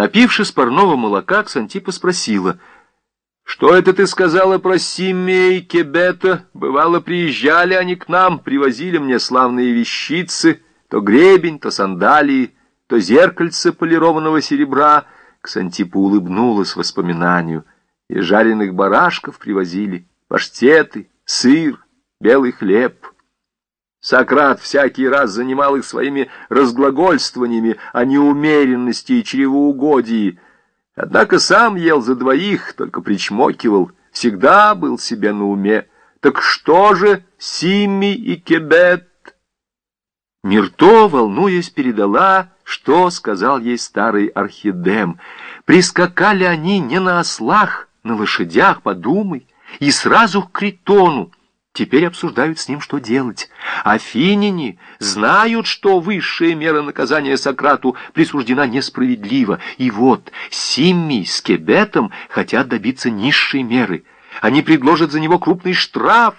Напившись парного молока, Ксантипа спросила, «Что это ты сказала про Симмия и Кебета? Бывало, приезжали они к нам, привозили мне славные вещицы, то гребень, то сандалии, то зеркальце полированного серебра». Ксантипа улыбнулась воспоминанию. И жареных барашков привозили, паштеты, сыр, белый хлеб. Сократ всякий раз занимал их своими разглагольствованиями о неумеренности и чревоугодии. Однако сам ел за двоих, только причмокивал, всегда был себе на уме. Так что же Симми и Кебет? Мирто, волнуясь, передала, что сказал ей старый орхидем. Прискакали они не на ослах, на лошадях, подумай, и сразу к Критону. Теперь обсуждают с ним, что делать. Афиняне знают, что высшая мера наказания Сократу присуждена несправедливо. И вот Симми с Кебетом хотят добиться низшей меры. Они предложат за него крупный штраф.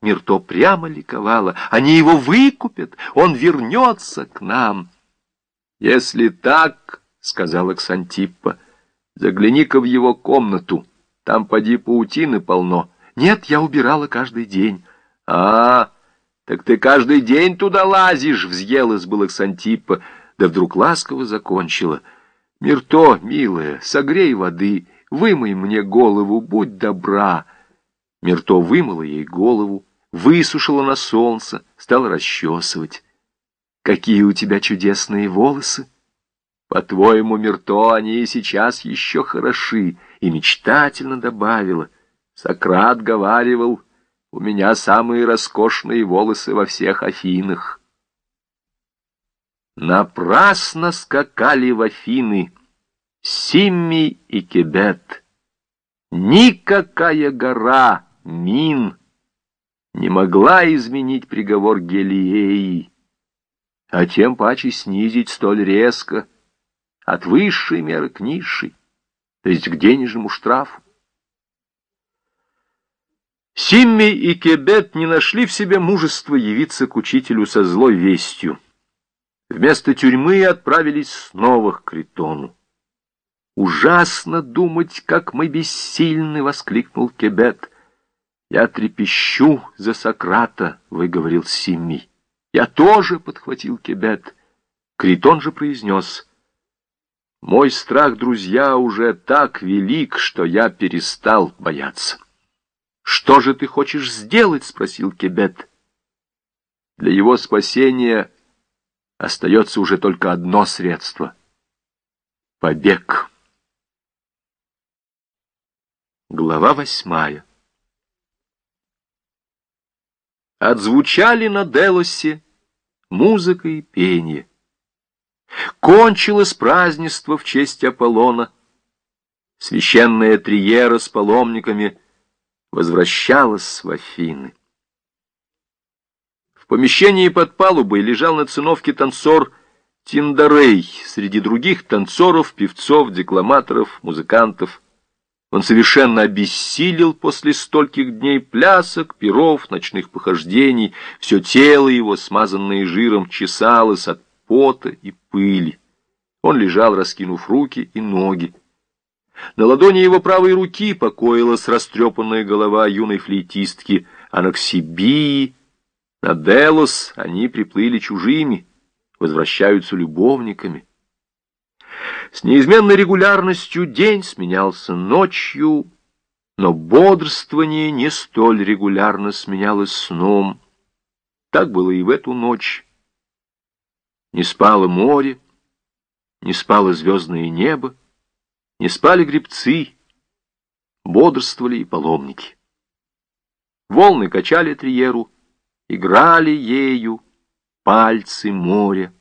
Мирто прямо ликовала. Они его выкупят, он вернется к нам. «Если так, — сказала Ксантиппа, — загляни-ка в его комнату, там поди паутины полно». Нет, я убирала каждый день. А, так ты каждый день туда лазишь, взъелась было Ксантиппа, да вдруг ласково закончила. Мирто, милая, согрей воды, вымой мне голову, будь добра. Мирто вымыла ей голову, высушила на солнце, стала расчесывать. Какие у тебя чудесные волосы! По-твоему, Мирто, они и сейчас еще хороши, и мечтательно добавила — Сократ говаривал, у меня самые роскошные волосы во всех Афинах. Напрасно скакали в Афины Симми и Кебет. Никакая гора, Мин, не могла изменить приговор Гелиеи, а тем паче снизить столь резко от высшей меры к низшей, то есть к денежному штрафу. Симми и Кебет не нашли в себе мужества явиться к учителю со злой вестью. Вместо тюрьмы отправились снова к Критону. «Ужасно думать, как мы бессильны!» — воскликнул Кебет. «Я трепещу за Сократа», — выговорил Симми. «Я тоже», — подхватил Кебет. Критон же произнес. «Мой страх, друзья, уже так велик, что я перестал бояться». «Что же ты хочешь сделать?» — спросил Кебет. «Для его спасения остается уже только одно средство — побег». Глава восьмая Отзвучали на Делосе музыка и пение. Кончилось празднество в честь Аполлона. Священная триера с паломниками — возвращалась в Афины. В помещении под палубой лежал на циновке танцор Тиндарей среди других танцоров, певцов, декламаторов, музыкантов. Он совершенно обессилел после стольких дней плясок, пиров, ночных похождений. Все тело его, смазанное жиром, чесалось от пота и пыли. Он лежал, раскинув руки и ноги. На ладони его правой руки покоилась растрепанная голова юной флейтистки Анаксибии. На Делос они приплыли чужими, возвращаются любовниками. С неизменной регулярностью день сменялся ночью, но бодрствование не столь регулярно сменялось сном. Так было и в эту ночь. Не спало море, не спало звездное небо, не спали гребцы, бодрствовали и паломники. Волны качали триеру, играли ею пальцы моря.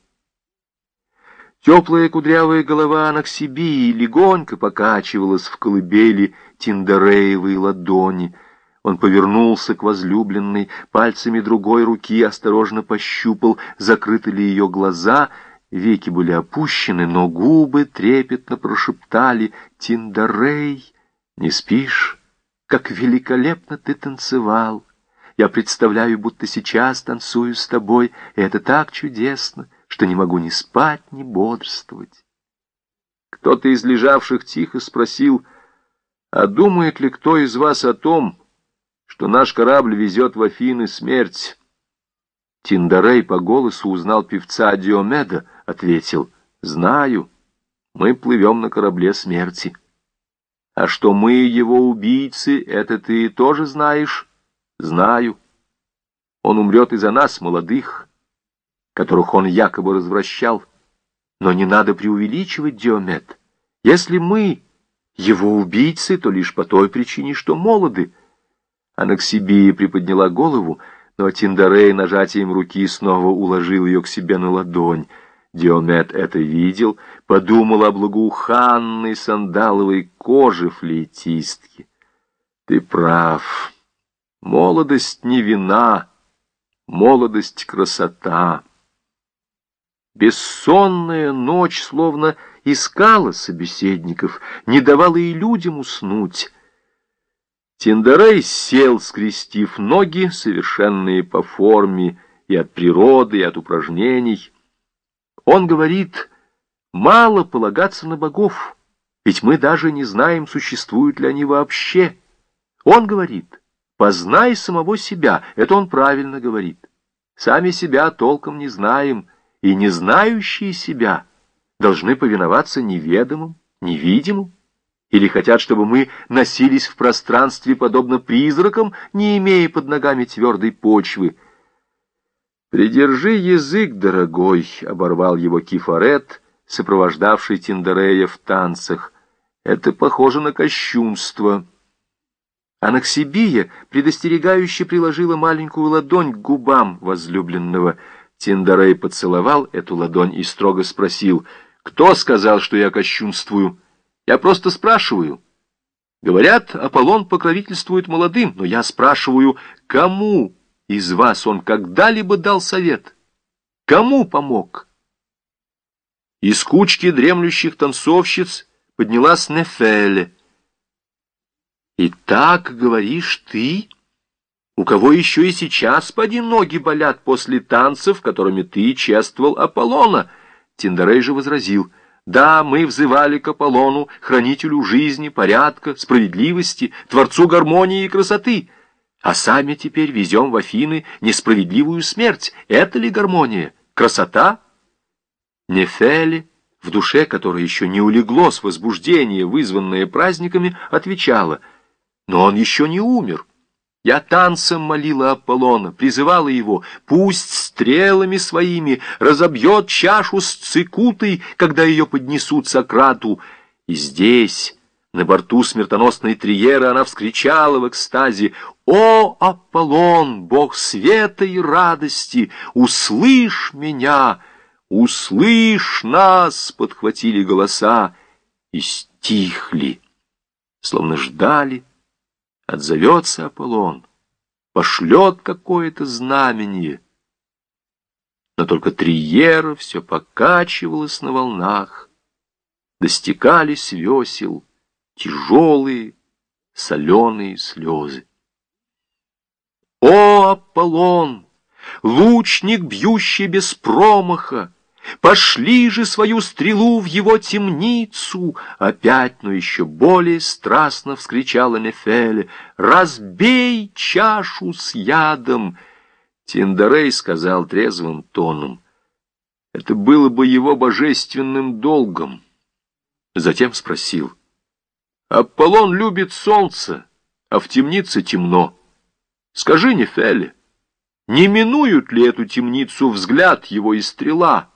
Теплая кудрявая голова Анаксибии легонько покачивалась в колыбели Тиндареевой ладони. Он повернулся к возлюбленной, пальцами другой руки осторожно пощупал, закрыты ли ее глаза — Веки были опущены, но губы трепетно прошептали «Тиндарей, не спишь? Как великолепно ты танцевал! Я представляю, будто сейчас танцую с тобой, и это так чудесно, что не могу ни спать, ни бодрствовать». Кто-то из лежавших тихо спросил, а думает ли кто из вас о том, что наш корабль везет в Афины смерть? Тиндарей по голосу узнал певца Диомеда, ответил, знаю, мы плывем на корабле смерти. А что мы его убийцы, это ты тоже знаешь? Знаю. Он умрет из-за нас, молодых, которых он якобы развращал. Но не надо преувеличивать, Диомед. Если мы его убийцы, то лишь по той причине, что молоды. Анаксибия приподняла голову, но Тиндарей нажатием руки снова уложил ее к себе на ладонь. Диомед это видел, подумал о благоуханной сандаловой коже флейтистки. Ты прав. Молодость не вина, молодость — красота. Бессонная ночь словно искала собеседников, не давала и людям уснуть. Тиндарей сел, скрестив ноги, совершенные по форме и от природы, и от упражнений. Он говорит, мало полагаться на богов, ведь мы даже не знаем, существуют ли они вообще. Он говорит, познай самого себя, это он правильно говорит. Сами себя толком не знаем, и не знающие себя должны повиноваться неведомым, невидимым, или хотят, чтобы мы носились в пространстве подобно призракам, не имея под ногами твердой почвы. «Придержи язык, дорогой», — оборвал его Кифарет, сопровождавший Тиндарея в танцах. «Это похоже на кощунство». Анаксибия предостерегающе приложила маленькую ладонь к губам возлюбленного — Тиндарей поцеловал эту ладонь и строго спросил, «Кто сказал, что я кощунствую? Я просто спрашиваю». Говорят, Аполлон покровительствует молодым, но я спрашиваю, кому из вас он когда-либо дал совет? Кому помог? Из кучки дремлющих танцовщиц поднялась Нефеле. «И так говоришь ты?» у кого еще и сейчас поди ноги болят после танцев, которыми ты чествовал Аполлона. Тиндарей же возразил, да, мы взывали к Аполлону, хранителю жизни, порядка, справедливости, творцу гармонии и красоты, а сами теперь везем в Афины несправедливую смерть. Это ли гармония? Красота? Нефели, в душе которой еще не улеглось возбуждение, вызванное праздниками, отвечала, но он еще не умер. Я танцем молила Аполлона, призывала его, пусть стрелами своими разобьет чашу с цикутой, когда ее поднесут Сократу. И здесь, на борту смертоносной Триеры, она вскричала в экстазе, «О, Аполлон, бог света и радости, услышь меня, услышь нас!» Подхватили голоса и стихли, словно ждали, Отзовется Аполлон, пошлет какое-то знамение. Но только Триера все покачивалась на волнах, достекались весел тяжелые соленые слезы. О, Аполлон, лучник, бьющий без промаха, Пошли же свою стрелу в его темницу!» Опять, но еще более страстно вскричала Нефеле. «Разбей чашу с ядом!» Тиндарей сказал трезвым тоном. «Это было бы его божественным долгом». Затем спросил. «Аполлон любит солнце, а в темнице темно. Скажи, Нефеле, не минуют ли эту темницу взгляд его и стрела?»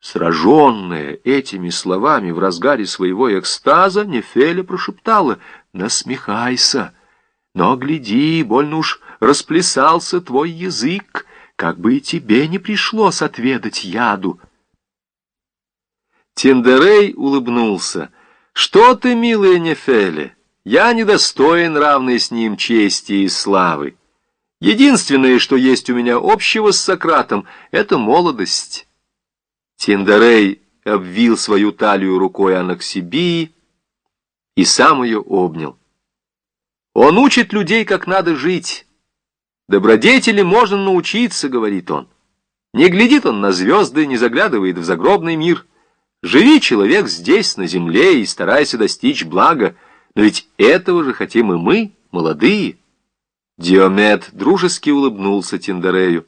Сраженная этими словами в разгаре своего экстаза, Нефеля прошептала «Насмехайся, но гляди, больно уж расплясался твой язык, как бы и тебе не пришлось отведать яду». Тендерей улыбнулся. «Что ты, милая Нефеле, я недостоин равной с ним чести и славы. Единственное, что есть у меня общего с Сократом, — это молодость». Тиндарей обвил свою талию рукой Анаксибии и сам ее обнял. Он учит людей, как надо жить. Добродетели можно научиться, говорит он. Не глядит он на звезды, не заглядывает в загробный мир. Живи, человек, здесь, на земле, и старайся достичь блага. Но ведь этого же хотим и мы, молодые. Диомед дружески улыбнулся Тиндарею.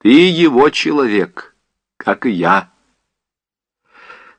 Ты его человек, как и я.